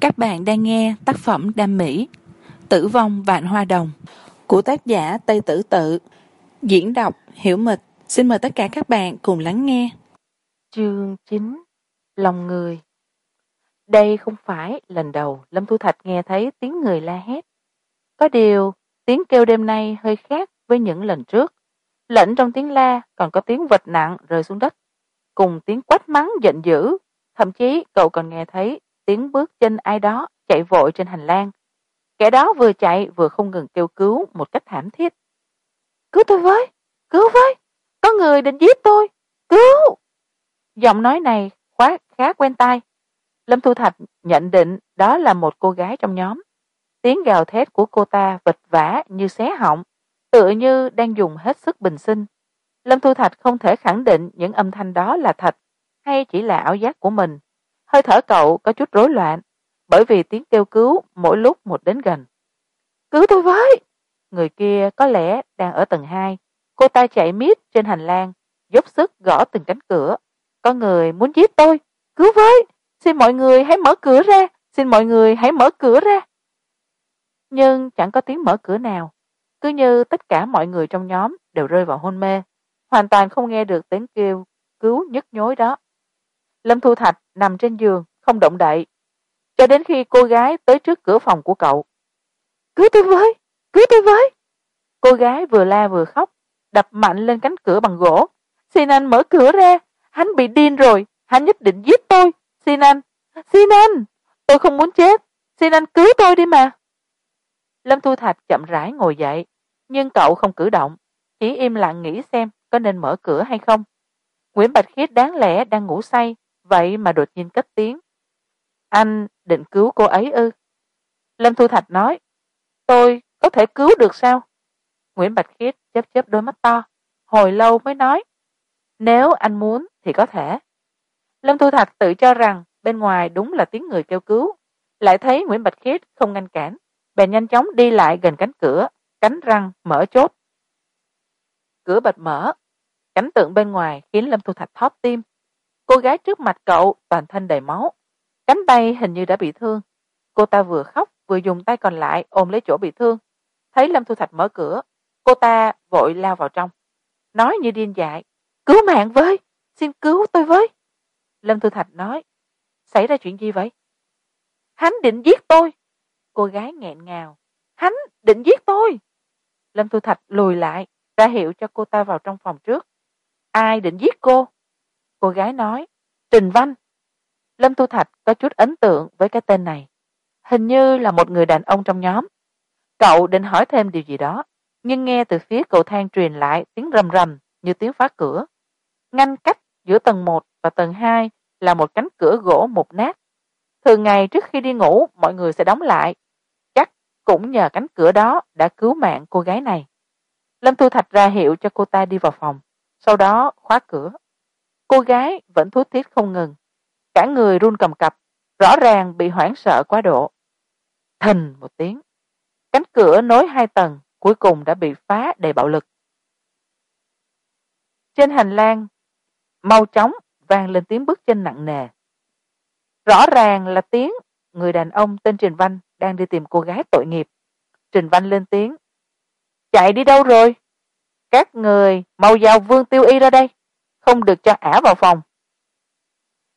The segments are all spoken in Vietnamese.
các bạn đang nghe tác phẩm đam mỹ, tử vong vạn hoa đồng, của tác giả tây tử tự. Diễn đọc hiểu mịch. Xin mời tất cả các bạn cùng lắng nghe. Chương chín, lòng người. Đây không phải lần đầu lâm thu thạch nghe thấy tiếng người la hét. Có điều, tiếng kêu đêm nay hơi khác với những lần trước. Lẫn trong tiếng la còn có tiếng vật nặng rơi xuống đất, cùng tiếng quách mắng giận dữ. Thậm chí cậu còn nghe thấy tiếng bước chân ai đó chạy vội trên hành lang. Kẻ đó vừa chạy vừa không ngừng kêu cứu một cách thảm thiết. Cứu tôi với cứu với có người định giết tôi cứu! Giọng nói này khá, khá quen tai. Lâm thu thạch nhận định đó là một cô gái trong nhóm. Tiếng gào thét của cô ta vật vã như xé họng tựa như đang dùng hết sức bình sinh. Lâm thu thạch không thể khẳng định những âm thanh đó là thật hay chỉ là ảo giác của mình hơi thở cậu có chút rối loạn, bởi vì tiếng kêu cứu mỗi lúc một đến gần. Cứu tôi với! Người kia có lẽ đang ở tầng hai. Cô ta chạy miết trên hành lang, dốc sức gõ từng cánh cửa. Có người muốn giết tôi. Cứu với! Xin mọi người hãy mở cửa ra! Xin mọi người hãy mở cửa ra! Nhưng chẳng có tiếng mở cửa nào. Cứ như tất cả mọi người trong nhóm đều rơi vào hôn mê. Hoàn toàn không nghe được tiếng kêu cứu nhức nhối đó lâm thu thạch nằm trên giường không động đậy cho đến khi cô gái tới trước cửa phòng của cậu. Cứu tôi với cứu tôi với. Cô gái vừa la vừa khóc đập mạnh lên cánh cửa bằng gỗ. Xin anh mở cửa ra hắn bị điên rồi hắn nhất định giết tôi. Xin anh xin anh tôi không muốn chết. Xin anh cứu tôi đi mà. Lâm thu thạch chậm rãi ngồi dậy nhưng cậu không cử động chỉ im lặng nghĩ xem có nên mở cửa hay không. Nguyễn bạch khiết đáng lẽ đang ngủ say vậy mà đột nhiên cất tiếng. Anh định cứu cô ấy ư? Lâm thu thạch nói. Tôi có thể cứu được sao? Nguyễn bạch khiết chớp chớp đôi mắt to, hồi lâu mới nói. Nếu anh muốn thì có thể. Lâm thu thạch tự cho rằng bên ngoài đúng là tiếng người kêu cứu. Lại thấy nguyễn bạch khiết không ngăn cản, bèn nhanh chóng đi lại gần cánh cửa, cánh răng mở chốt. Cửa bật mở. Cảnh tượng bên ngoài khiến lâm thu thạch thóp tim cô gái trước mặt cậu toàn thân đầy máu. Cánh tay hình như đã bị thương. Cô ta vừa khóc vừa dùng tay còn lại ôm lấy chỗ bị thương. Thấy lâm thu thạch mở cửa, cô ta vội lao vào trong. Nói như điên dại, cứu mạng với! Xin cứu tôi với! Lâm thu thạch nói, xảy ra chuyện gì vậy? Hắn định giết tôi! Cô gái nghẹn ngào, hắn định giết tôi! Lâm thu thạch lùi lại, ra hiệu cho cô ta vào trong phòng trước. Ai định giết cô? Cô gái nói trình văn. Lâm Tu thạch có chút ấn tượng với cái tên này. Hình như là một người đàn ông trong nhóm. Cậu định hỏi thêm điều gì đó, nhưng nghe từ phía cầu thang truyền lại tiếng rầm rầm như tiếng phá cửa. Ngăn cách giữa tầng một và tầng hai là một cánh cửa gỗ mục nát. Thường ngày trước khi đi ngủ, mọi người sẽ đóng lại. Chắc cũng nhờ cánh cửa đó đã cứu mạng cô gái này. Lâm thu thạch ra hiệu cho cô ta đi vào phòng, sau đó khóa cửa cô gái vẫn thút thít không ngừng. Cả người run cầm cập, rõ ràng bị hoảng sợ quá độ. Thình một tiếng, cánh cửa nối hai tầng cuối cùng đã bị phá đầy bạo lực. Trên hành lang, mau chóng vang lên tiếng bước chân nặng nề. Rõ ràng là tiếng người đàn ông tên trình văn đang đi tìm cô gái tội nghiệp. Trình văn lên tiếng, chạy đi đâu rồi? Các người mau giao vương tiêu y ra đây không được cho ả vào phòng.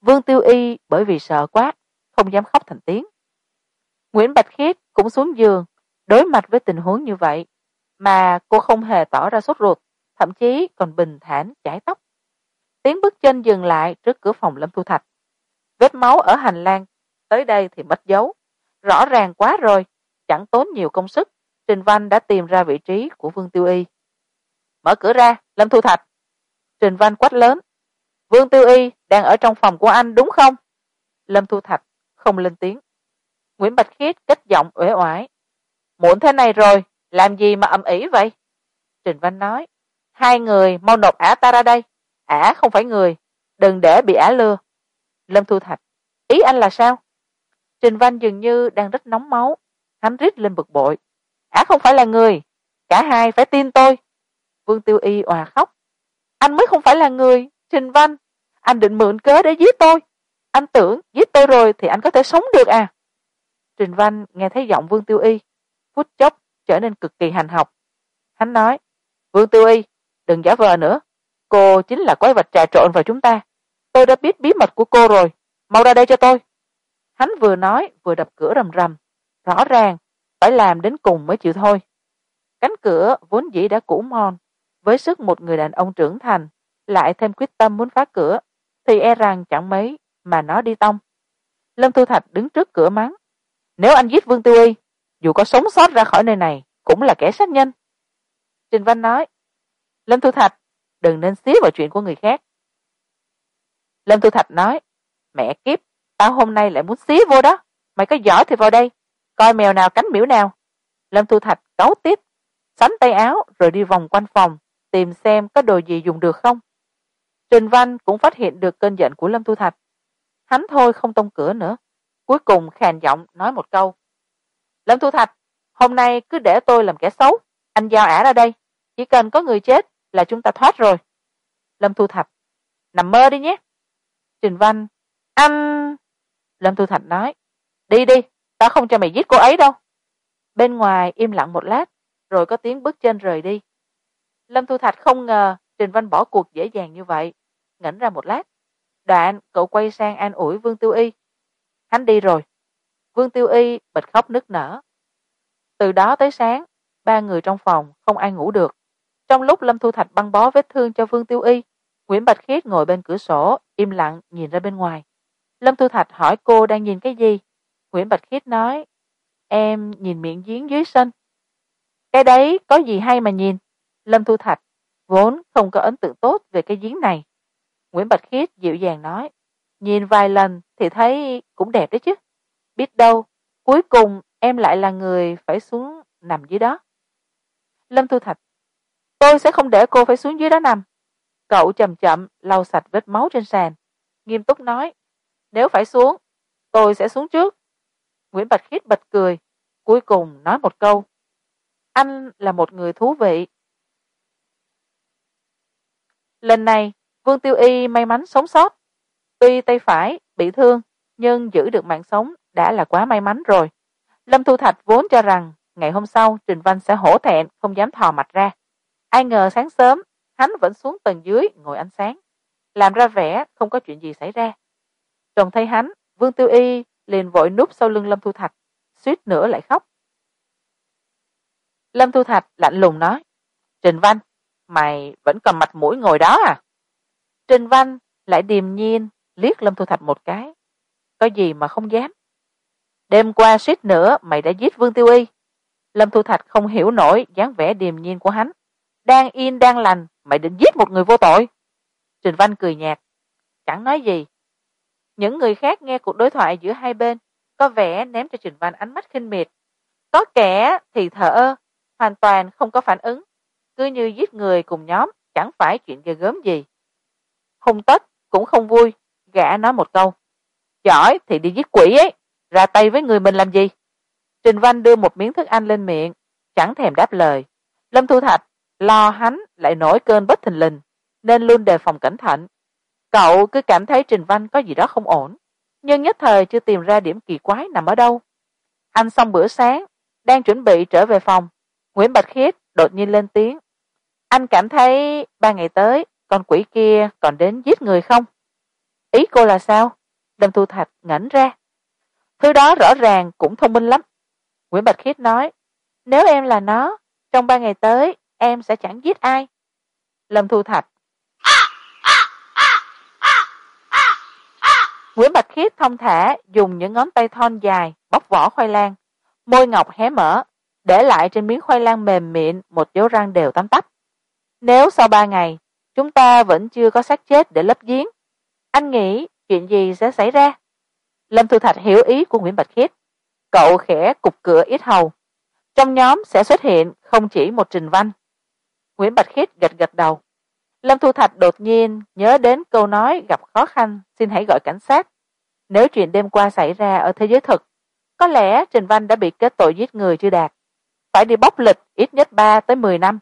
Vương tiêu y bởi vì sợ quá, không dám khóc thành tiếng. Nguyễn bạch khiết cũng xuống giường, đối mặt với tình huống như vậy, mà cô không hề tỏ ra sốt ruột, thậm chí còn bình thản chải tóc. Tiếng bước chân dừng lại trước cửa phòng lâm thu thạch. Vết máu ở hành lang, tới đây thì mất dấu. Rõ ràng quá rồi, chẳng tốn nhiều công sức, trình văn đã tìm ra vị trí của vương tiêu y. Mở cửa ra, lâm thu thạch trình văn quát lớn. Vương tiêu y đang ở trong phòng của anh đúng không? Lâm thu thạch không lên tiếng. Nguyễn bạch khiết cất giọng uể oải. Muộn thế này rồi, làm gì mà ầm ĩ vậy? Trình văn nói. Hai người mau nộp ả ta ra đây. Ả không phải người, đừng để bị ả lừa. Lâm thu thạch, ý anh là sao? Trình văn dường như đang rất nóng máu. Hắn rít lên bực bội. Ả không phải là người, cả hai phải tin tôi. Vương tiêu y òa khóc anh mới không phải là người, trình văn. Anh định mượn cớ để giết tôi. Anh tưởng giết tôi rồi thì anh có thể sống được à? Trình văn nghe thấy giọng vương tiêu y, phút chốc trở nên cực kỳ hành học. Hắn nói, vương tiêu y, đừng giả vờ nữa. Cô chính là quái vật trà trộn vào chúng ta. Tôi đã biết bí mật của cô rồi. Mau ra đây cho tôi. Hắn vừa nói, vừa đập cửa rầm rầm. Rõ ràng, phải làm đến cùng mới chịu thôi. Cánh cửa vốn dĩ đã cũ mòn với sức một người đàn ông trưởng thành, lại thêm quyết tâm muốn phá cửa, thì e rằng chẳng mấy mà nó đi tông. Lâm thu thạch đứng trước cửa mắng, nếu anh giết vương tiêu y dù có sống sót ra khỏi nơi này cũng là kẻ sát nhân. Trình văn nói, lâm thu thạch, đừng nên xía vào chuyện của người khác. Lâm thu thạch nói, mẹ kiếp, tao hôm nay lại muốn xía vô đó. Mày có giỏi thì vào đây, coi mèo nào cánh miễu nào. Lâm thu thạch cáu tiếp sánh tay áo rồi đi vòng quanh phòng tìm xem có đồ gì dùng được không? Trình văn cũng phát hiện được cơn giận của lâm thu thạch. Hắn thôi không tông cửa nữa. Cuối cùng khàn giọng nói một câu. Lâm thu thạch, hôm nay cứ để tôi làm kẻ xấu. Anh giao ả ra đây. Chỉ cần có người chết là chúng ta thoát rồi. Lâm thu thạch, nằm mơ đi nhé. Trình văn, anh lâm thu thạch nói, đi đi tao không cho mày giết cô ấy đâu. Bên ngoài im lặng một lát, rồi có tiếng bước chân rời đi lâm thu thạch không ngờ trình văn bỏ cuộc dễ dàng như vậy. Ngẩng ra một lát. Đoạn, cậu quay sang an ủi vương tiêu y. Hắn đi rồi. Vương tiêu y bật khóc nức nở. Từ đó tới sáng, ba người trong phòng không ai ngủ được. Trong lúc lâm thu thạch băng bó vết thương cho vương tiêu y, nguyễn bạch khiết ngồi bên cửa sổ, im lặng nhìn ra bên ngoài. Lâm thu thạch hỏi cô đang nhìn cái gì? Nguyễn bạch khiết nói, em nhìn miệng giếng dưới sân. Cái đấy có gì hay mà nhìn? Lâm thu thạch, vốn không có ấn tượng tốt về cái giếng này. Nguyễn bạch khiết dịu dàng nói, nhìn vài lần thì thấy cũng đẹp đấy chứ. Biết đâu, cuối cùng em lại là người phải xuống nằm dưới đó. Lâm thu thạch, tôi sẽ không để cô phải xuống dưới đó nằm. Cậu chậm chậm lau sạch vết máu trên sàn, nghiêm túc nói, nếu phải xuống, tôi sẽ xuống trước. Nguyễn bạch khiết bật cười, cuối cùng nói một câu, anh là một người thú vị lần này, vương tiêu y may mắn sống sót. Tuy tay phải bị thương, nhưng giữ được mạng sống đã là quá may mắn rồi. Lâm thu thạch vốn cho rằng ngày hôm sau trình văn sẽ hổ thẹn, không dám thò mặt ra. Ai ngờ sáng sớm, hắn vẫn xuống tầng dưới ngồi ánh sáng. Làm ra vẻ không có chuyện gì xảy ra. Trông thấy hắn, vương tiêu y liền vội núp sau lưng lâm thu thạch, suýt nữa lại khóc. Lâm thu thạch lạnh lùng nói, trình văn mày vẫn còn mặt mũi ngồi đó à? Trình văn lại điềm nhiên liếc lâm thu thạch một cái. Có gì mà không dám. Đêm qua suýt nữa mày đã giết vương tiêu y. Lâm thu thạch không hiểu nổi dáng vẻ điềm nhiên của hắn. Đang yên, đang lành, mày định giết một người vô tội. Trình văn cười nhạt. Chẳng nói gì. Những người khác nghe cuộc đối thoại giữa hai bên, có vẻ ném cho trình văn ánh mắt khinh miệt. Có kẻ thì thở ơ, hoàn toàn không có phản ứng cứ như giết người cùng nhóm, chẳng phải chuyện ghê gớm gì. Hung tất cũng không vui, gã nói một câu. Giỏi thì đi giết quỷ ấy, ra tay với người mình làm gì? Trình văn đưa một miếng thức ăn lên miệng, chẳng thèm đáp lời. Lâm thu thạch lo hắn lại nổi cơn bất thình lình, nên luôn đề phòng cẩn thận. Cậu cứ cảm thấy trình văn có gì đó không ổn, nhưng nhất thời chưa tìm ra điểm kỳ quái nằm ở đâu. Anh xong bữa sáng, đang chuẩn bị trở về phòng, nguyễn bạch khiết đột nhiên lên tiếng anh cảm thấy ba ngày tới, con quỷ kia còn đến giết người không? Ý cô là sao? Lâm thu thạch ngẩng ra. Thứ đó rõ ràng cũng thông minh lắm. Nguyễn bạch khiết nói, nếu em là nó, trong ba ngày tới, em sẽ chẳng giết ai. Lâm thu thạch, nguyễn bạch khiết thông thả dùng những ngón tay thon dài bóc vỏ khoai lang, môi ngọc hé mở, để lại trên miếng khoai lang mềm mịn một dấu răng đều tăm tắp nếu sau ba ngày, chúng ta vẫn chưa có xác chết để lấp giếng, anh nghĩ chuyện gì sẽ xảy ra? Lâm thu thạch hiểu ý của nguyễn bạch khiết. Cậu khẽ cục cửa ít hầu. Trong nhóm sẽ xuất hiện không chỉ một trình văn. Nguyễn bạch khiết gật gật đầu. Lâm thu thạch đột nhiên nhớ đến câu nói gặp khó khăn, xin hãy gọi cảnh sát. Nếu chuyện đêm qua xảy ra ở thế giới thực, có lẽ trình văn đã bị kết tội giết người chưa đạt. Phải đi bóc lịch ít nhất ba tới mười năm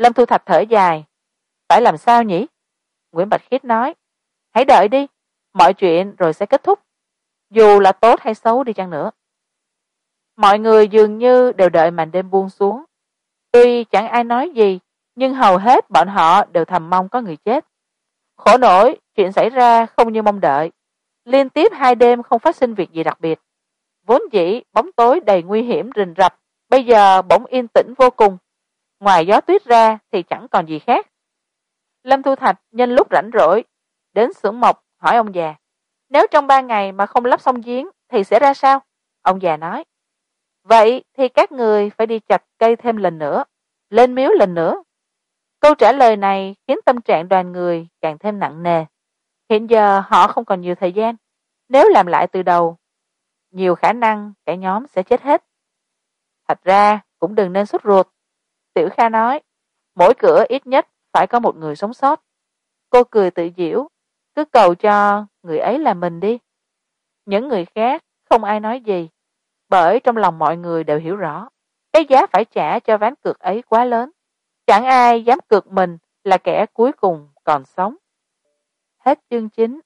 lâm thu thạch thở dài. Phải làm sao nhỉ? Nguyễn bạch khiết nói. Hãy đợi đi. Mọi chuyện rồi sẽ kết thúc. Dù là tốt hay xấu đi chăng nữa. Mọi người dường như đều đợi màn đêm buông xuống. Tuy chẳng ai nói gì, nhưng hầu hết bọn họ đều thầm mong có người chết. Khổ nổi, chuyện xảy ra không như mong đợi. Liên tiếp hai đêm không phát sinh việc gì đặc biệt. Vốn dĩ bóng tối đầy nguy hiểm rình rập, bây giờ bỗng yên tĩnh vô cùng ngoài gió tuyết ra thì chẳng còn gì khác. Lâm thu thạch nhân lúc rảnh rỗi, đến xưởng mộc, hỏi ông già, nếu trong ba ngày mà không lắp xong giếng thì sẽ ra sao? Ông già nói, vậy thì các người phải đi chặt cây thêm lần nữa, lên miếu lần nữa. Câu trả lời này khiến tâm trạng đoàn người càng thêm nặng nề. Hiện giờ họ không còn nhiều thời gian. Nếu làm lại từ đầu, nhiều khả năng cả nhóm sẽ chết hết. Thật ra cũng đừng nên sốt ruột tiểu kha nói, mỗi cửa ít nhất phải có một người sống sót. Cô cười tự diễu cứ cầu cho người ấy là mình đi. Những người khác không ai nói gì, bởi trong lòng mọi người đều hiểu rõ, cái giá phải trả cho ván cược ấy quá lớn. Chẳng ai dám cược mình là kẻ cuối cùng còn sống. Hết chương chín.